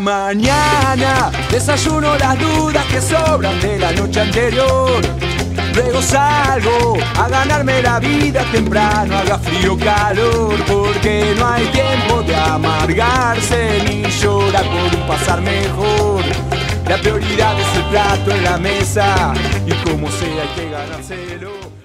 mañana desayuno las dudas que sobran de la noche anterior. Luego salgo a ganarme la vida temprano, haga frío calor, porque no hay tiempo de amargarse ni llorar por un pasar mejor. La prioridad es el plato en la mesa y como sea hay que ganárselo.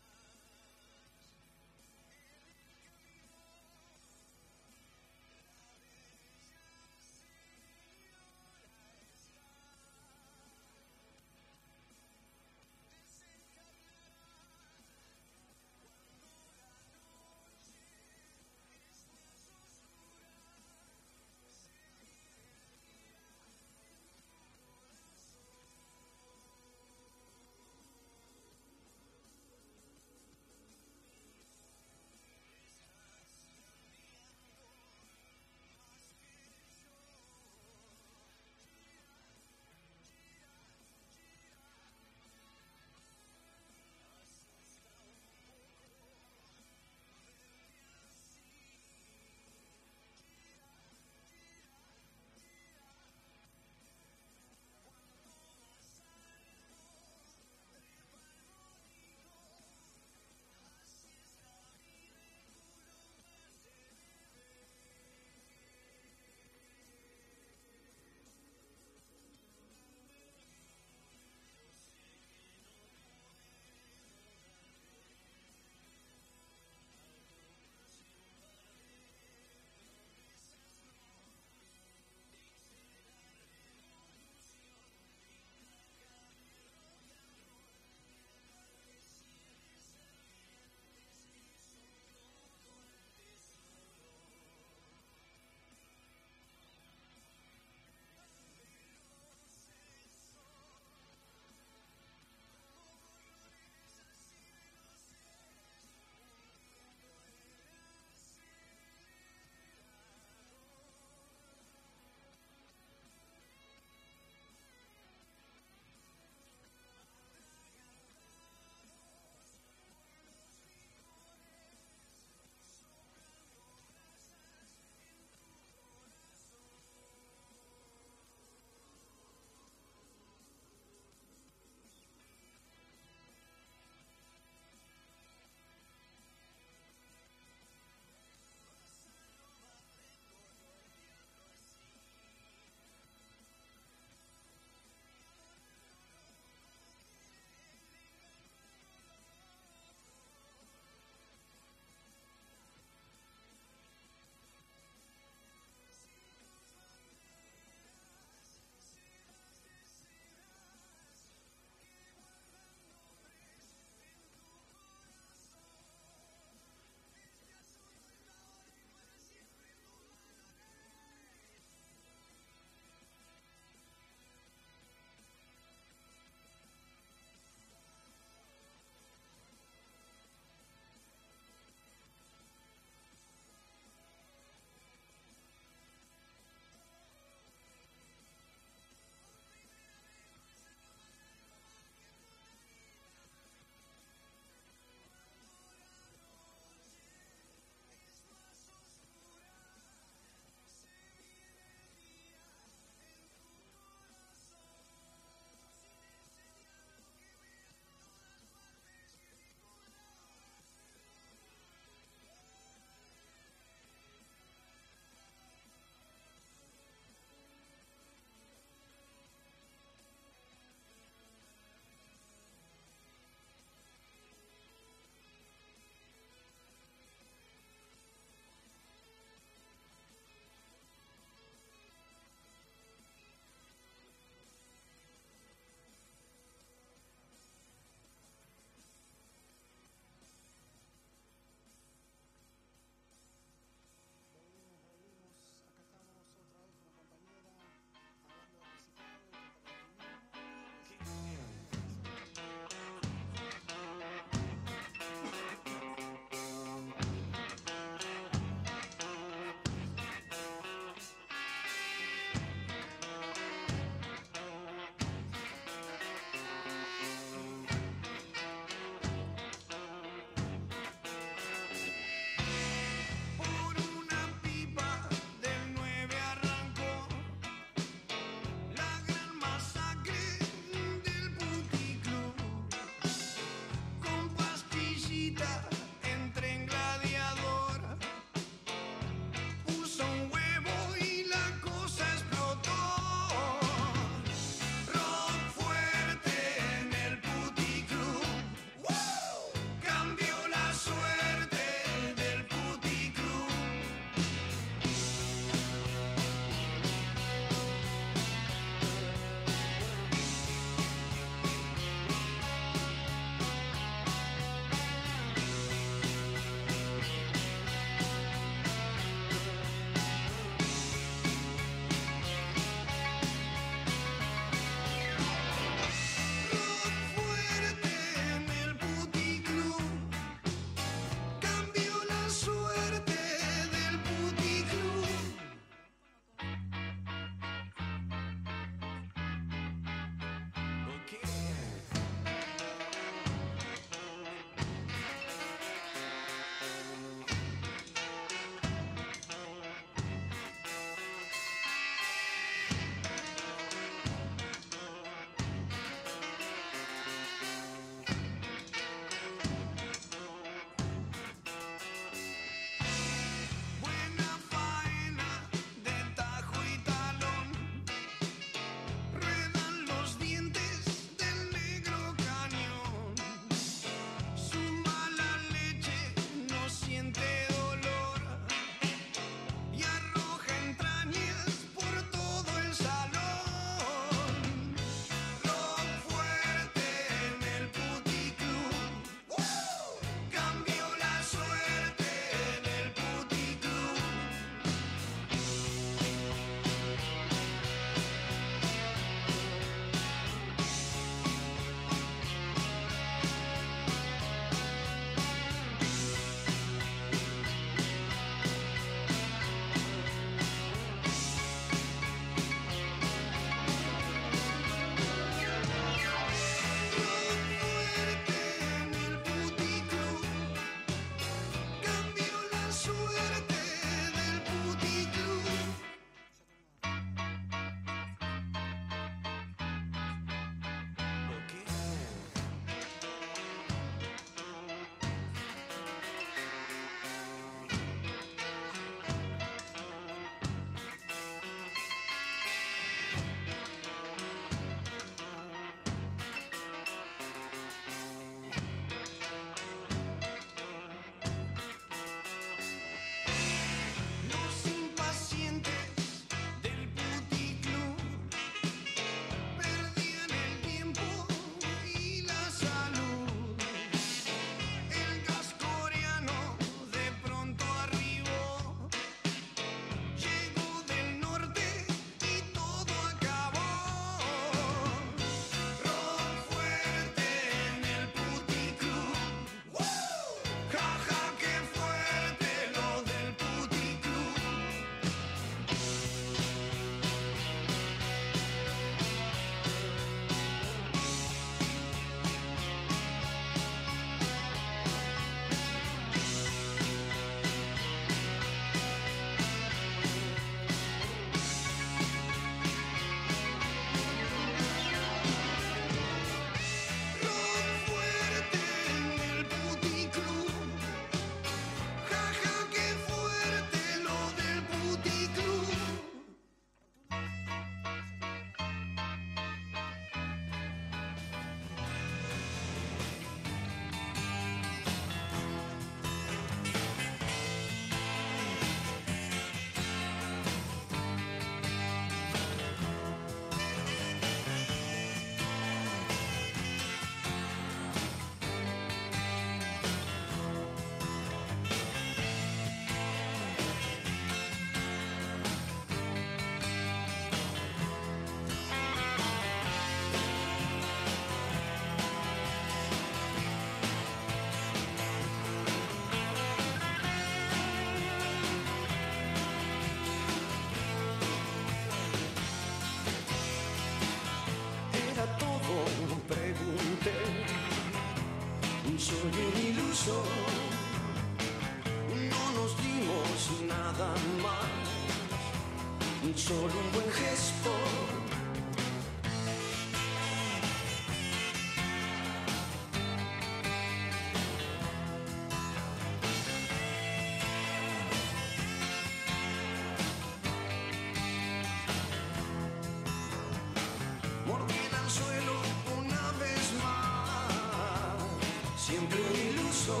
Siempre un iluso.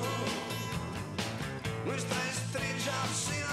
Nuestra estrella se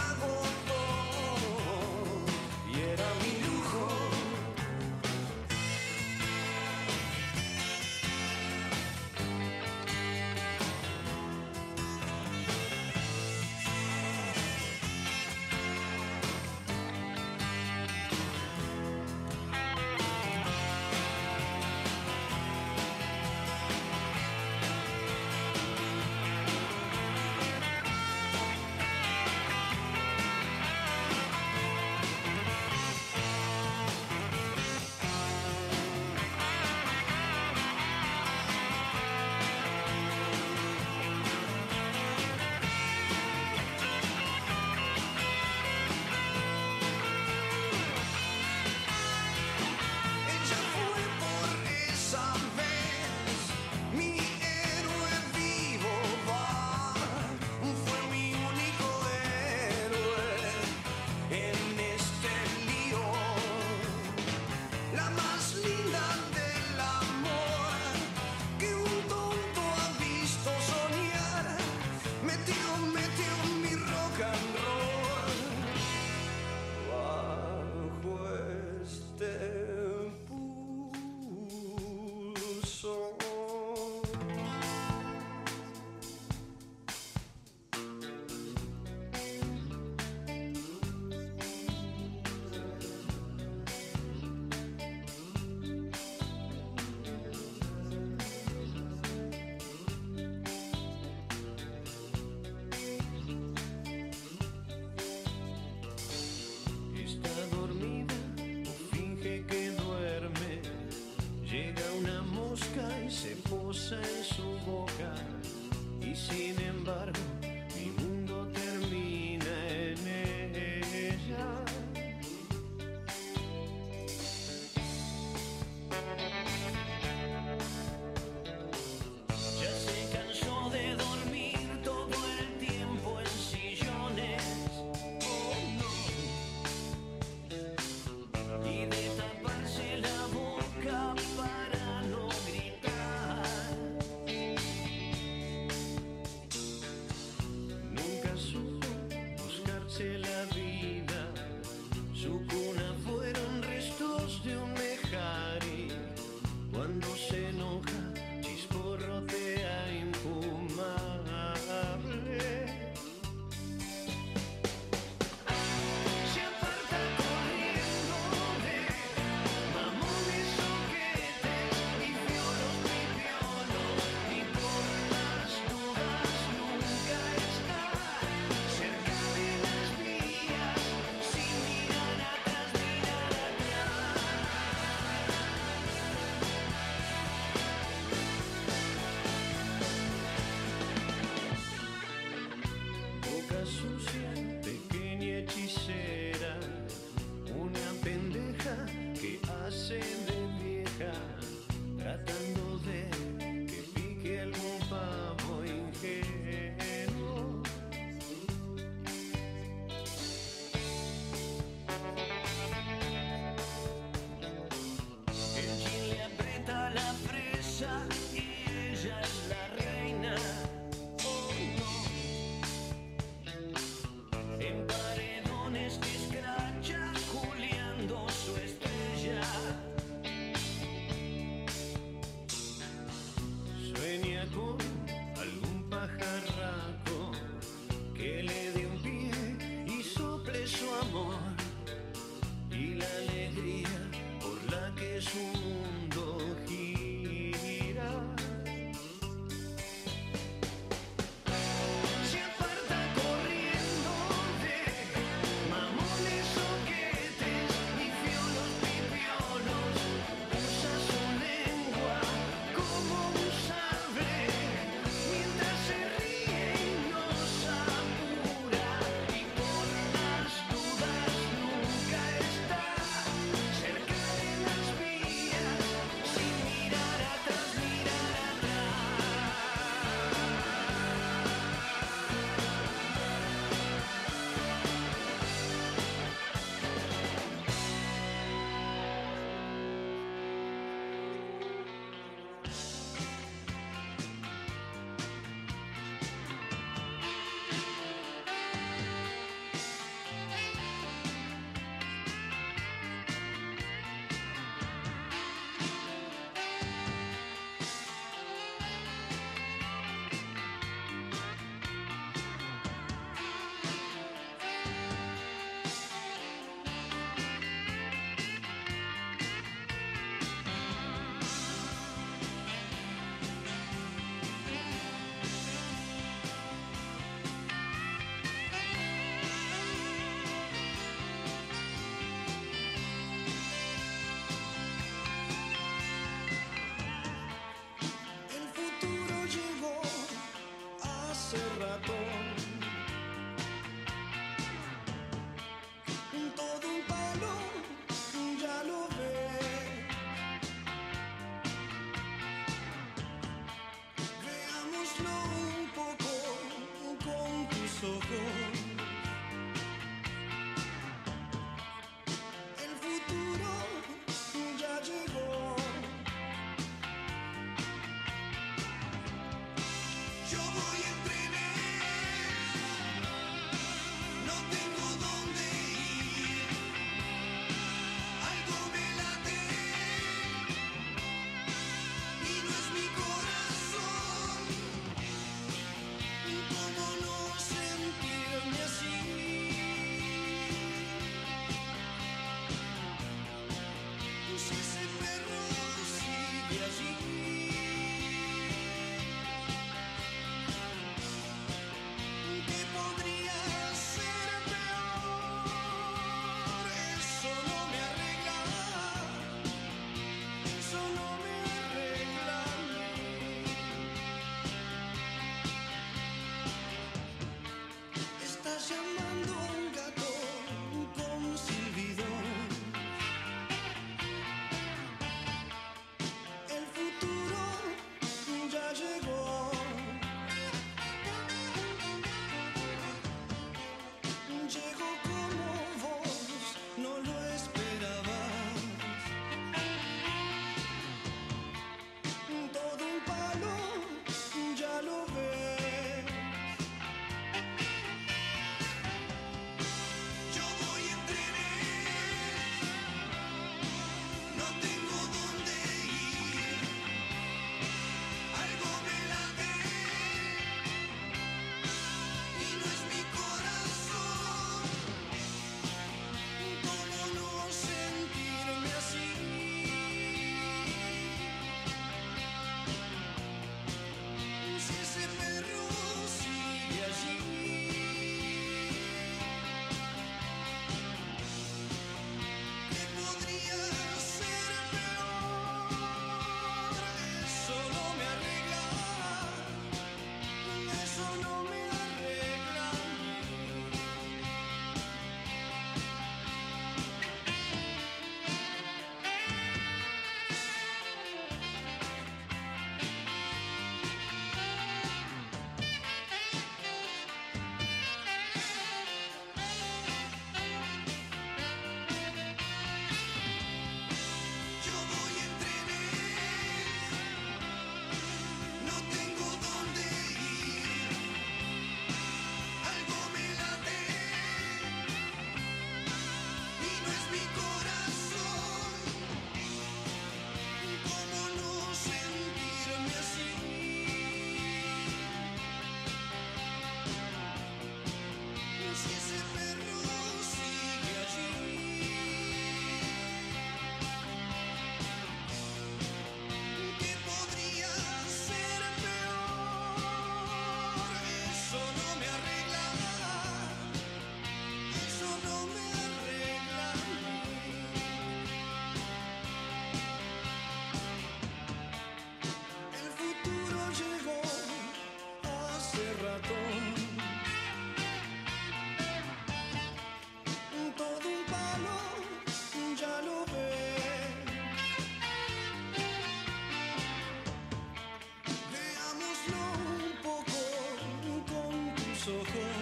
Brotherhood.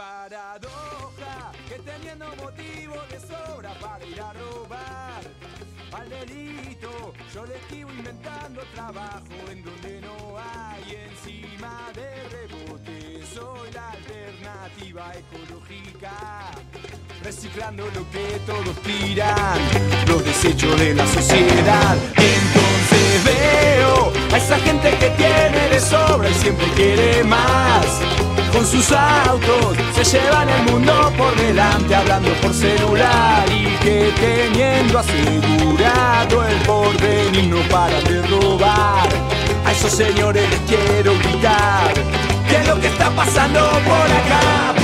Paradoja que teniendo motivo de sobra para ir a robar al delito, yo le esquivo inventando trabajo en donde no hay encima de rebote. Soy la alternativa ecológica, reciclando lo que todos tiran, los desechos de la sociedad. Entonces veo a esa gente que tiene de sobra y siempre quiere más. Con sus autos se llevan el mundo por delante hablando por celular y que teniendo asegurado el porvenir no para de robar. A esos señores les quiero gritar ¿Qué es lo que está pasando por acá?